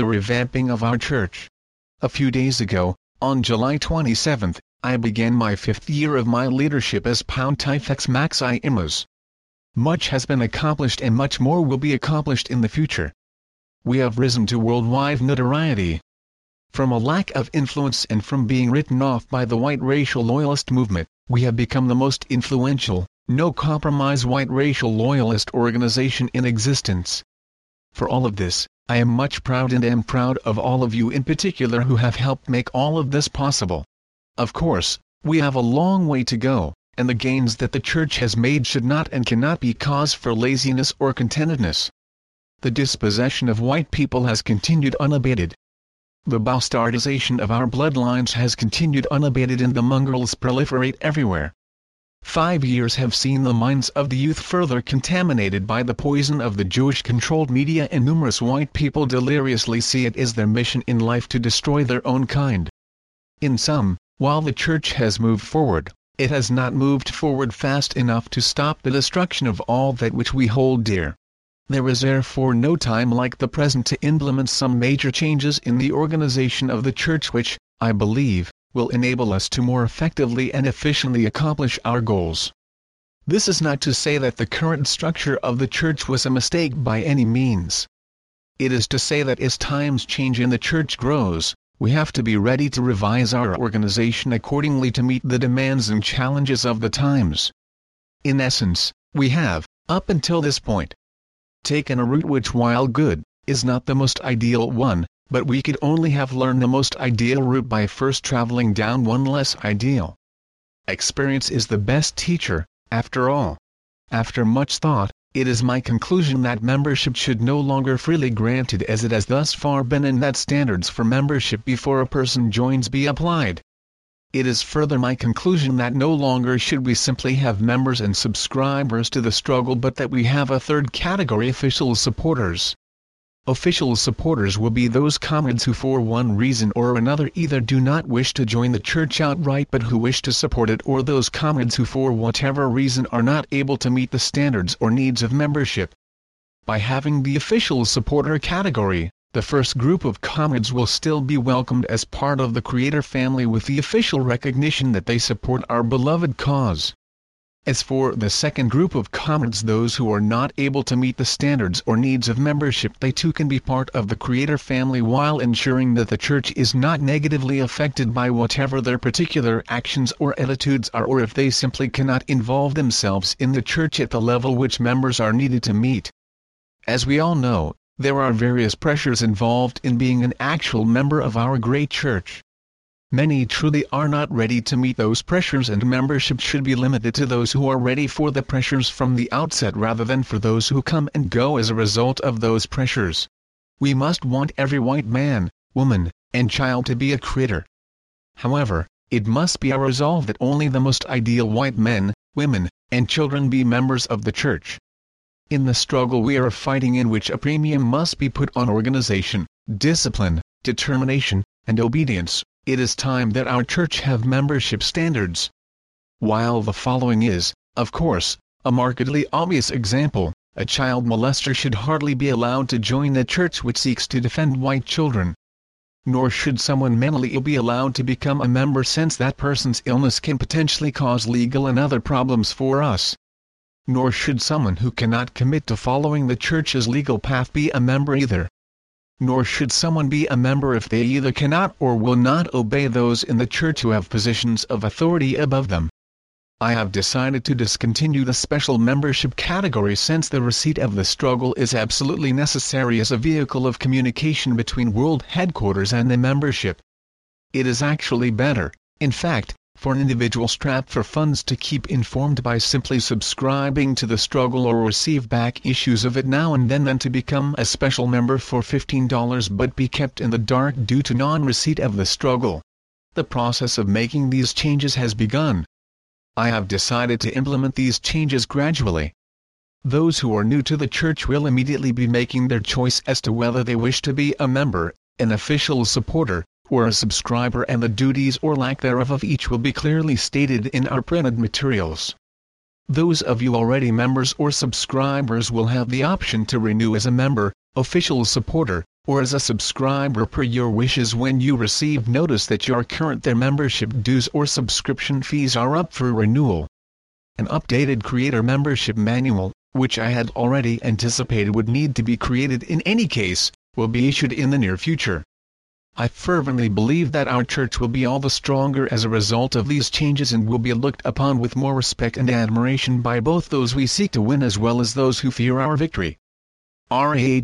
the revamping of our church. A few days ago, on July 27, I began my fifth year of my leadership as Pontifex Maximus. Much has been accomplished and much more will be accomplished in the future. We have risen to worldwide notoriety. From a lack of influence and from being written off by the white racial loyalist movement, we have become the most influential, no-compromise white racial loyalist organization in existence. For all of this, I am much proud and am proud of all of you in particular who have helped make all of this possible. Of course, we have a long way to go, and the gains that the Church has made should not and cannot be cause for laziness or contentedness. The dispossession of white people has continued unabated. The bastardization of our bloodlines has continued unabated and the mongrels proliferate everywhere. Five years have seen the minds of the youth further contaminated by the poison of the Jewish-controlled media and numerous white people deliriously see it as their mission in life to destroy their own kind. In sum, while the Church has moved forward, it has not moved forward fast enough to stop the destruction of all that which we hold dear. There is therefore no time like the present to implement some major changes in the organization of the Church which, I believe, will enable us to more effectively and efficiently accomplish our goals. This is not to say that the current structure of the Church was a mistake by any means. It is to say that as times change and the Church grows, we have to be ready to revise our organization accordingly to meet the demands and challenges of the times. In essence, we have, up until this point, taken a route which while good, is not the most ideal one, but we could only have learned the most ideal route by first traveling down one less ideal. Experience is the best teacher, after all. After much thought, it is my conclusion that membership should no longer freely granted as it has thus far been and that standards for membership before a person joins be applied. It is further my conclusion that no longer should we simply have members and subscribers to the struggle but that we have a third category official supporters. Official supporters will be those comrades who for one reason or another either do not wish to join the church outright but who wish to support it or those comrades who for whatever reason are not able to meet the standards or needs of membership. By having the official supporter category, the first group of comrades will still be welcomed as part of the Creator family with the official recognition that they support our beloved cause. As for the second group of comrades those who are not able to meet the standards or needs of membership they too can be part of the Creator family while ensuring that the Church is not negatively affected by whatever their particular actions or attitudes are or if they simply cannot involve themselves in the Church at the level which members are needed to meet. As we all know, there are various pressures involved in being an actual member of our great Church. Many truly are not ready to meet those pressures and membership should be limited to those who are ready for the pressures from the outset rather than for those who come and go as a result of those pressures. We must want every white man, woman, and child to be a Creator. However, it must be our resolve that only the most ideal white men, women, and children be members of the Church. In the struggle we are fighting in which a premium must be put on organization, discipline, determination, and obedience, it is time that our church have membership standards. While the following is, of course, a markedly obvious example, a child molester should hardly be allowed to join the church which seeks to defend white children. Nor should someone mentally ill be allowed to become a member since that person's illness can potentially cause legal and other problems for us. Nor should someone who cannot commit to following the church's legal path be a member either nor should someone be a member if they either cannot or will not obey those in the church who have positions of authority above them. I have decided to discontinue the special membership category since the receipt of the struggle is absolutely necessary as a vehicle of communication between world headquarters and the membership. It is actually better, in fact, for an individual strapped for funds to keep informed by simply subscribing to the struggle or receive back issues of it now and then than to become a special member for $15 but be kept in the dark due to non-receipt of the struggle. The process of making these changes has begun. I have decided to implement these changes gradually. Those who are new to the church will immediately be making their choice as to whether they wish to be a member, an official supporter, or a subscriber and the duties or lack thereof of each will be clearly stated in our printed materials. Those of you already members or subscribers will have the option to renew as a member, official supporter, or as a subscriber per your wishes when you receive notice that your current their membership dues or subscription fees are up for renewal. An updated creator membership manual, which I had already anticipated would need to be created in any case, will be issued in the near future. I fervently believe that our church will be all the stronger as a result of these changes and will be looked upon with more respect and admiration by both those we seek to win as well as those who fear our victory. RAHOWA